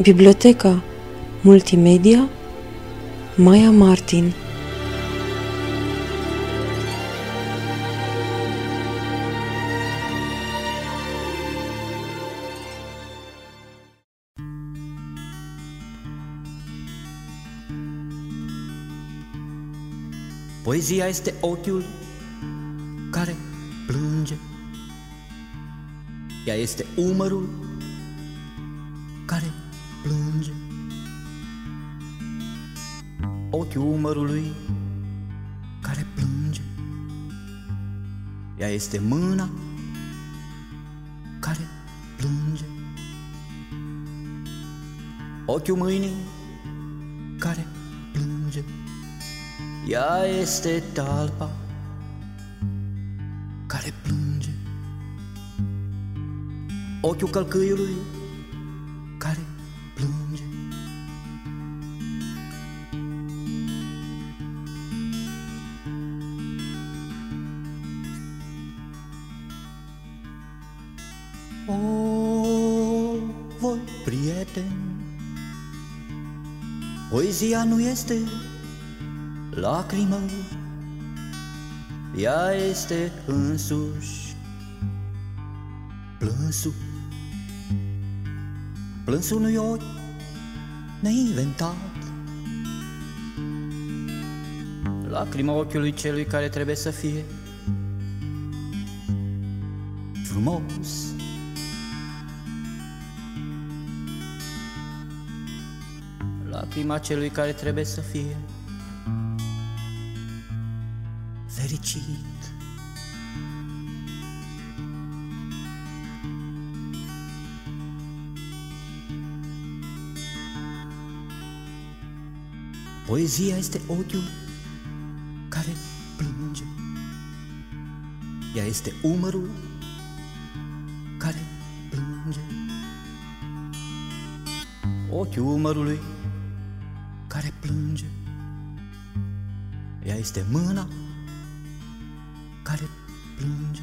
Biblioteca Multimedia Maya Martin Poezia este ochiul care plânge. Ea este umărul Ochiul umărului care plânge. Ea este mâna care plânge. Ochiul mâinii care plânge. Ea este talpa care plânge. Ochiul călcâiului prieteni, poezia nu este lacrimă, ea este însuși plânsul. Plânsul unui ochi neinventat. Lacrima ochiului celui care trebuie să fie frumos. Lacrima celui care trebuie să fie fericit. Poezia este ochiul care plânge. Ea este umărul care plânge. Ochiul umărului care plânge. Ea este mâna care plânge.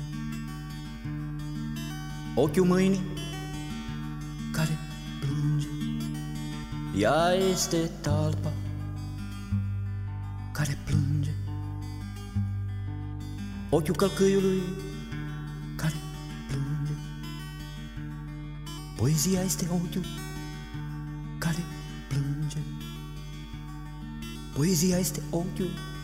Ochiul mâinii care plânge. Ea este talpa care plânge. Ochiul călcâiului care plânge. Poezia este ochiul care plânge. Poezia este ochiul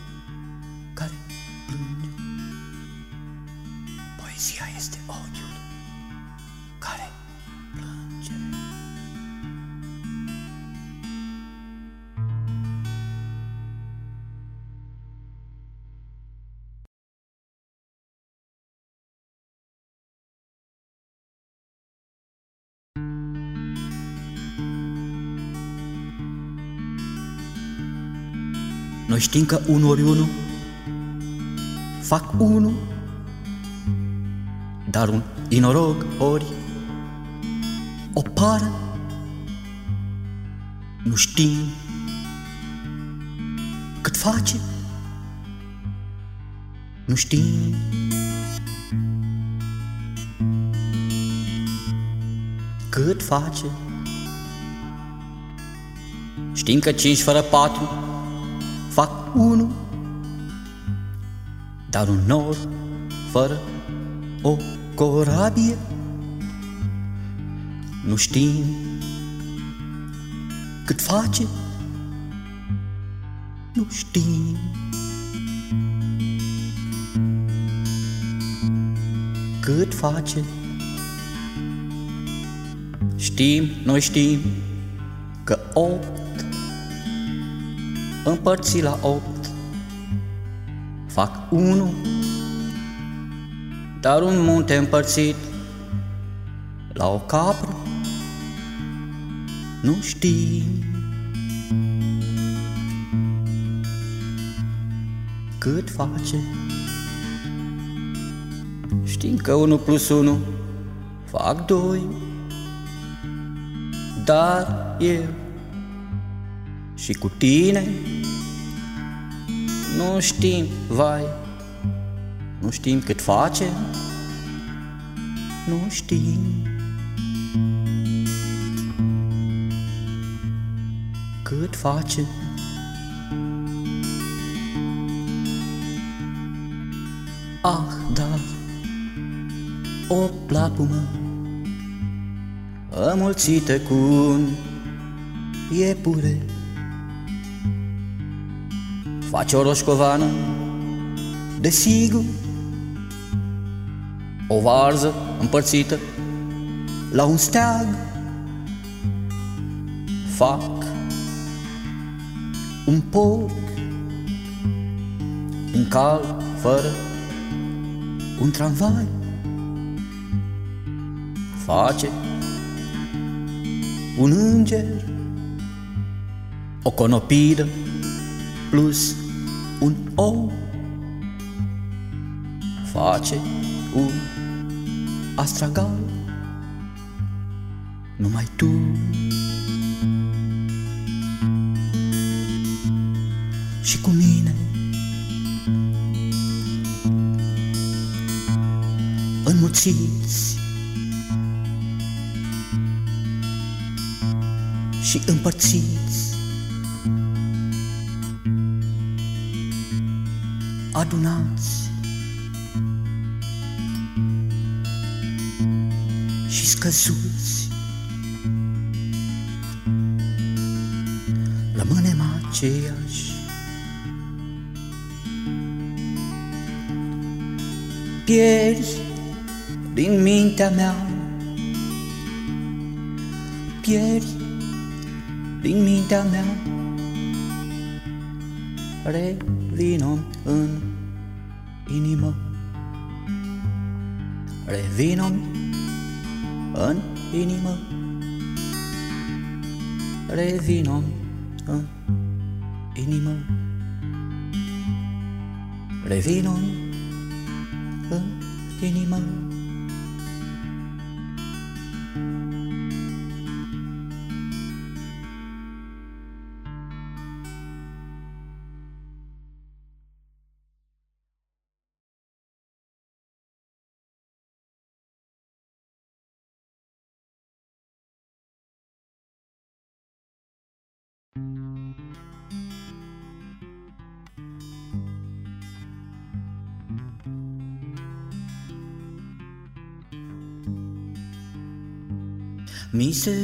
Noi știm că unul ori unul fac unul, dar un inorog ori o pară. Nu știm cât face, nu știm. Cât face. Știm că cinci fără patru. fac unu, dar un nor fără o corabie. Nu știm cât face, nu știm. Cât face, știm, noi știm că opt împărțit la opt fac unu, dar un munte împărțit la o capră nu știm. Cât face? Știm că 1 plus 1 fac 2, dar eu și cu tine? Nu știm, vai, nu știm cât face, nu știm. cât face. Ah, da, o plapumă Amulțită cu un iepure Face o roșcovană, desigur. O varză împărțită la un steag. Fac un porc Un cal fără un tramvai. Face un înger O conopidă plus un ou Face un astragal. Numai tu. Și cu mine. Înmuțiți Și împărțiți Adunați. Și scăzuți. Rămânem aceiași Pierzi din mintea mea. Pierzi din mintea mea. Revino în inimă. Revino în inimă. Revino în inimă. Revino în inimă Mi se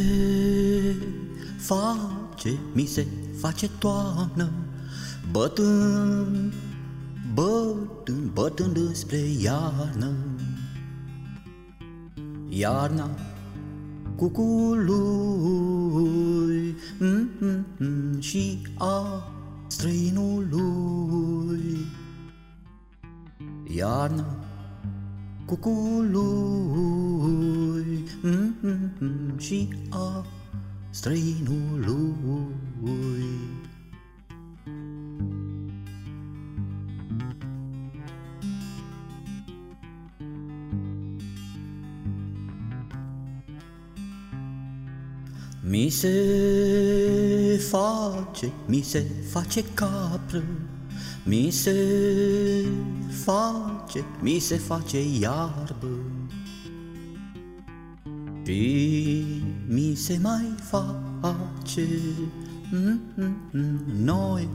face, mi se face toamnă Bătând, bătând, bătând spre iarnă. Iarna cucului mm, mm, mm, și a străinului Iarna cucului mm, mm, mm, și a străinului. Mi se face, mi se face capră, mi se face, mi se face iarbă. Și mi se mai face mm, mm, mm, Noi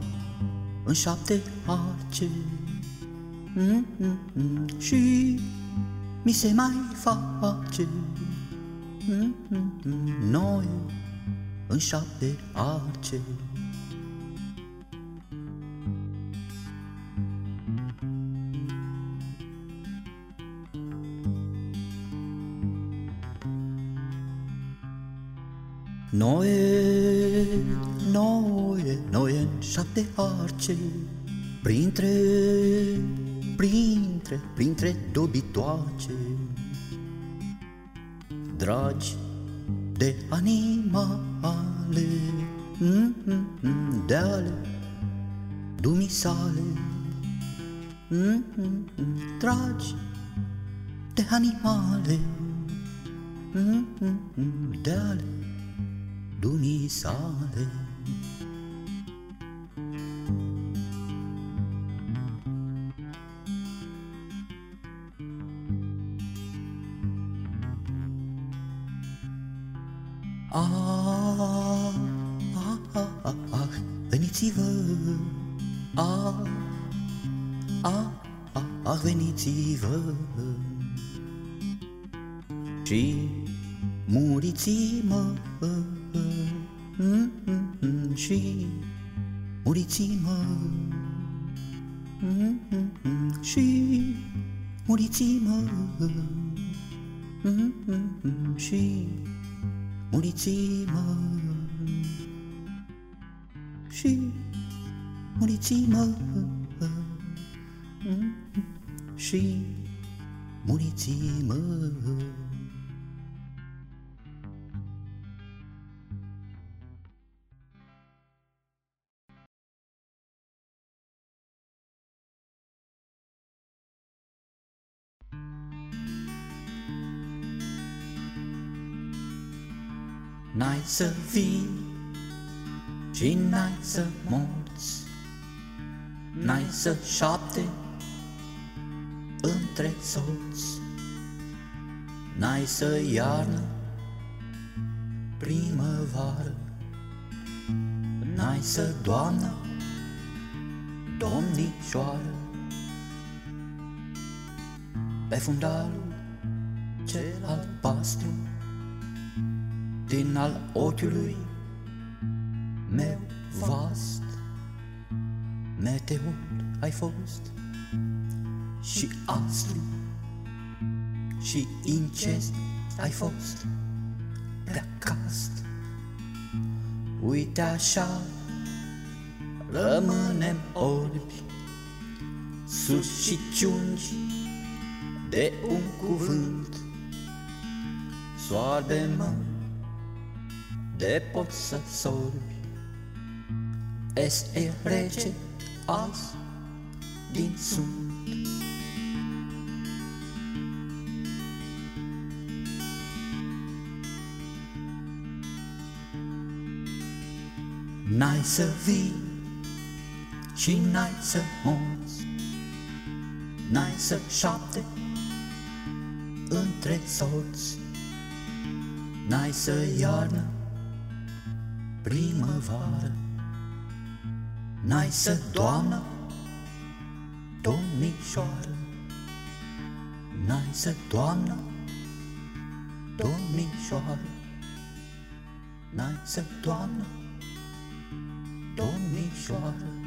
în șapte arce. Mm, mm, mm, Și mi se mai face mm, mm, mm, Noi în șapte arce. Noi, noi, noi în șapte arce, printre, printre, printre dobitoace, dragi de animale, mm, mm, mm, de ale dumisale, mm, mm, mm, dragi de animale, mm, mm, mm, de ale dumisale. A, a, a, a veniți-vă și muriți-mă mm, mm, mm, și muriți-mă mm, mm, mm, și muriți-mă mm, mm, mm, și muriți-mă și muriți-mă și muriți-mă N-ai să vii și n-ai să morți N-ai să șapte între soți. N-ai să iarnă primăvară N-ai să doamnă domnișoară. Pe fundalul cel albastru din al ochiului meu vast Meteor ai fost și astru și incest ai fost. Prea cast. Uite așa rămânem orbi. Sus și ciungi de un cuvânt. Soarbe-mă de poți să sorbi. S.E. rece azi din sunt N-ai să vii și n-ai să morți. N-ai să șapte între soți N-ai să iarnă primăvară. N-ai să doamnă domnișoară. N-ai să doamnă domnișoară. N-ai să doamnă domnișoară